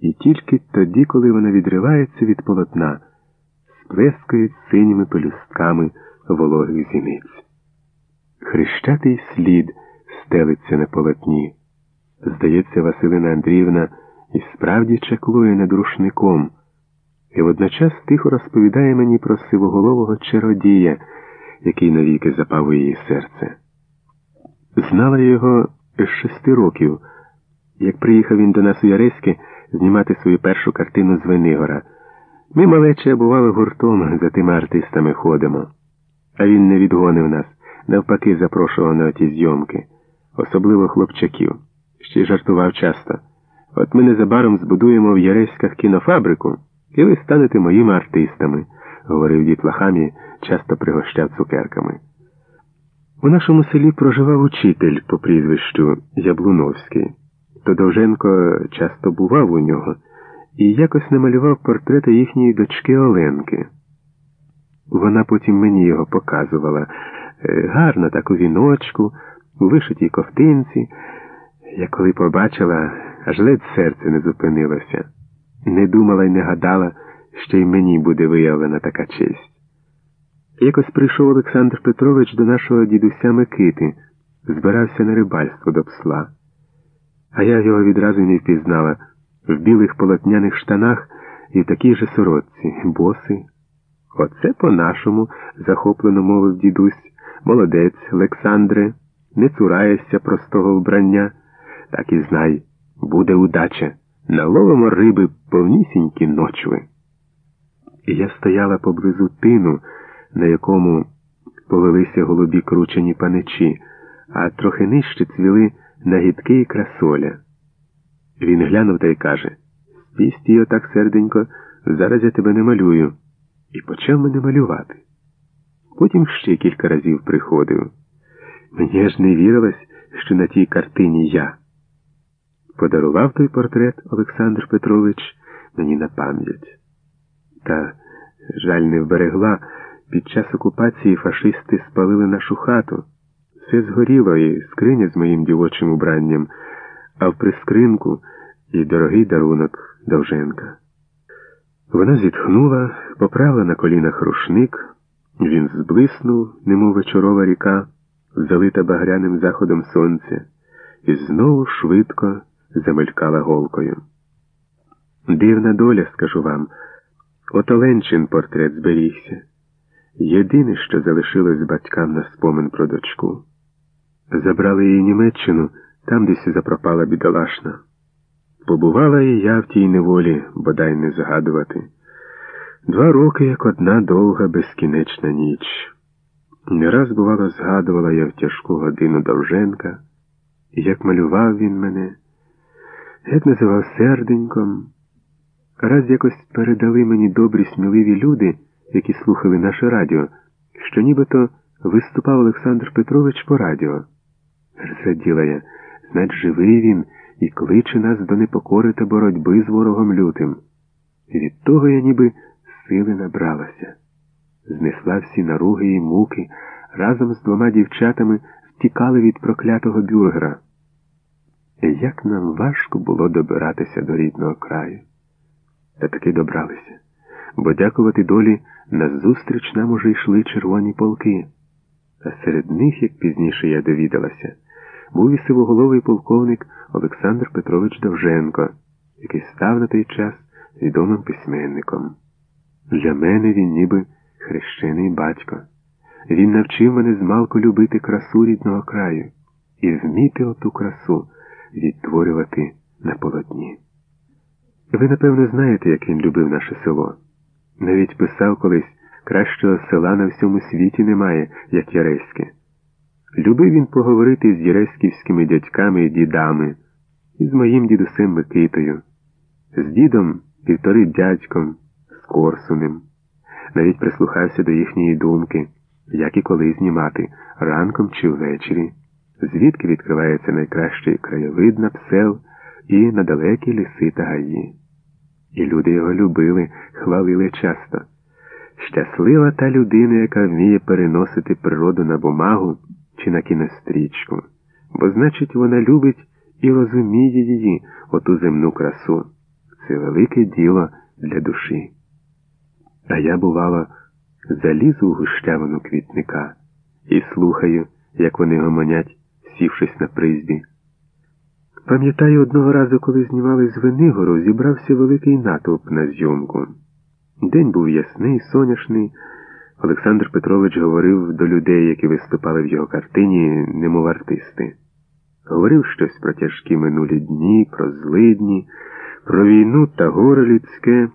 і тільки тоді, коли вона відривається від полотна, сплескають синіми пелюстками вологих зіниць. Хрещатий слід стелиться на полотні. Здається, Василина Андріївна і справді чаклує над рушником, і водночас тихо розповідає мені про сивоголового чародія, який навіки запав у її серце. Знала його з шести років, як приїхав він до нас у Яреське знімати свою першу картину з Венигора. Ми малече бували гуртом, за тими артистами ходимо. А він не відгонив нас, навпаки, запрошував на оті зйомки, особливо хлопчаків. Ще й жартував часто. От ми незабаром збудуємо в Яреськах кінофабрику, і ви станете моїми артистами, говорив дід Лахамі, часто пригощав цукерками. У нашому селі проживав учитель по прізвищу Яблуновський. То Довженко часто бував у нього і якось намалював портрети їхньої дочки Оленки. Вона потім мені його показувала. Е, гарно так у віночку, у вишитій ковтинці. Я коли побачила, аж ледь серце не зупинилося. Не думала й не гадала, що й мені буде виявлена така честь. Якось прийшов Олександр Петрович до нашого дідуся Микити, збирався на рибальство до псла. А я його відразу не впізнала в білих полотняних штанах і в такій же сорочці, боси. Оце по-нашому, захоплено мовив дідусь, молодець, Олександре, не цураєшся простого вбрання, так і знай, буде удача. Наловимо риби повнісінькі ночви. І я стояла поблизу тину, на якому повелися голубі кручені паничі, а трохи нижче цвіли нагідки і красоля. Він глянув та й каже стій отак, серденько, зараз я тебе не малюю. І почав мене малювати. Потім ще кілька разів приходив. Мені аж не вірилось, що на тій картині я. Подарував той портрет Олександр Петрович мені на пам'ять. Та, жаль, не вберегла, під час окупації фашисти спалили нашу хату. Все згоріло і скриня з моїм дівочим убранням, а в прискринку і дорогий дарунок Довженка. Вона зітхнула, поправила на колінах рушник, він зблиснув, немов вечорова ріка, залита багряним заходом сонця, і знову швидко замелькала голкою. Дивна доля, скажу вам, от Оленчин портрет зберігся. Єдине, що залишилось батькам на спомин про дочку. Забрали її Німеччину, там десь запропала бідолашна. Побувала і я в тій неволі, бодай не згадувати. Два роки, як одна довга, безкінечна ніч. Не раз, бувало, згадувала я в тяжку годину Довженка, як малював він мене, як називав серденьком. Раз якось передали мені добрі сміливі люди, які слухали наше радіо, що нібито виступав Олександр Петрович по радіо. Зраділа я, знать, живий він і кличе нас до непокори та боротьби з ворогом лютим. І від того я ніби сили набралася, знесла всі наруги і муки, разом з двома дівчатами втікали від проклятого бюргера. Як нам важко було добиратися до рідного краю. Та таки добралися, бо дякувати долі назустріч нам уже йшли червоні полки. А серед них, як пізніше я довідалася, був і сивоголовий полковник Олександр Петрович Довженко, який став на той час відомим письменником. Для мене він ніби хрещений батько. Він навчив мене змалку любити красу рідного краю і вміти оту красу відтворювати на полотні. Ви, напевно, знаєте, як він любив наше село. Навіть писав колись кращого села на всьому світі немає, як Яреське. Любив він поговорити з єреськівськими дядьками і дідами, і з моїм дідусем Микитою, з дідом півтори дядьком, з Корсунем. Навіть прислухався до їхньої думки, як і коли знімати, ранком чи ввечері, звідки відкривається найкращий краєвид на псел і на далекі ліси та гаї. І люди його любили, хвалили часто. Щаслива та людина, яка вміє переносити природу на бумагу чи на кінострічку, бо, значить, вона любить і розуміє її, оту земну красу. це велике діло для душі. А я, бувало, залізу у гущавину квітника і слухаю, як вони гомонять, сівшись на призбі. Пам'ятаю, одного разу, коли знімали з Венигору, зібрався великий натовп на зйомку. День був ясний, соняшний. Олександр Петрович говорив до людей, які виступали в його картині, немов артисти. Говорив щось про тяжкі минулі дні, про злидні, про війну та горе людське,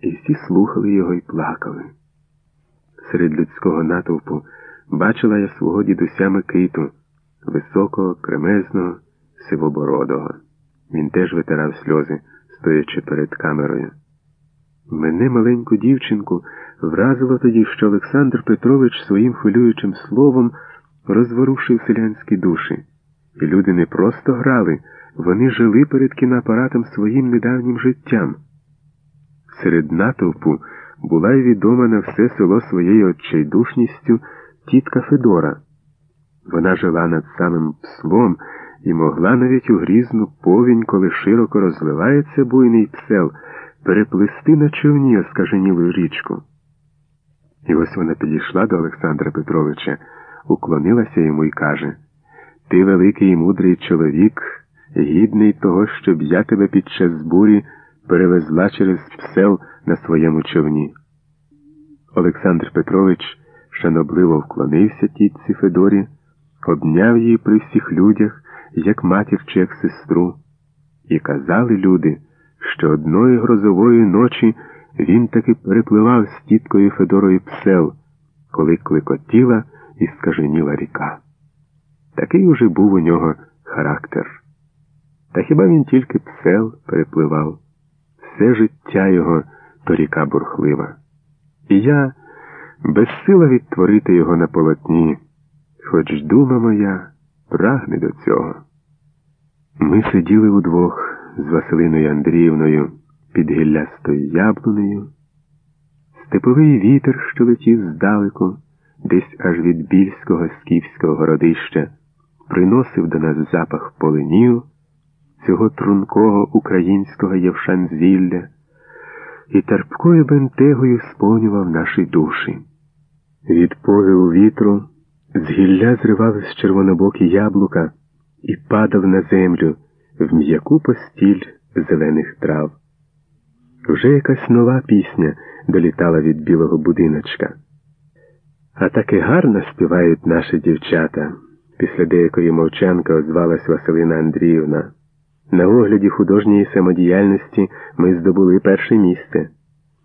і всі слухали його і плакали. Серед людського натовпу бачила я свого дідуся Микиту, високого, кремезного, сивобородого. Він теж витирав сльози, стоячи перед камерою. Мене, маленьку дівчинку, вразило тоді, що Олександр Петрович своїм хвилюючим словом розворушив селянські душі. І люди не просто грали, вони жили перед кіноапаратом своїм недавнім життям. Серед натовпу була й відома на все село своєю отчайдушністю тітка Федора. Вона жила над самим пслом і могла навіть у грізну повінь, коли широко розливається буйний псел, переплисти на човні оскаженілу річку. І ось вона підійшла до Олександра Петровича, уклонилася йому і каже Ти великий і мудрий чоловік, гідний того, щоб я тебе під час бурі перевезла через псел на своєму човні. Олександр Петрович шанобливо вклонився тітці Федорі, обняв її при всіх людях, як матір чи як сестру, і казали люди, що одної грозової ночі він таки перепливав з тіткою Федорою псел, коли клекотіла і скаженіла ріка. Такий уже був у нього характер. Та хіба він тільки псел перепливав? Все життя його то ріка бурхлива. І я безсила відтворити його на полотні, хоч дума моя прагне до цього. Ми сиділи удвох з Василиною Андріївною під гіллястою яблунею. Степовий вітер, що летів здалеку, десь аж від більського скіфського городища, приносив до нас запах поленів, цього трункого українського євшанзілля, і терпкою бентегою сповнював наші душі. Від повіву вітру з гілля зривались червонобокі яблука і падав на землю в м'яку постіль зелених трав. Вже якась нова пісня долітала від білого будиночка. А таки гарно співають наші дівчата. Після деякої мовчанки озвалась Василина Андріївна. На огляді художньої самодіяльності ми здобули перше місце.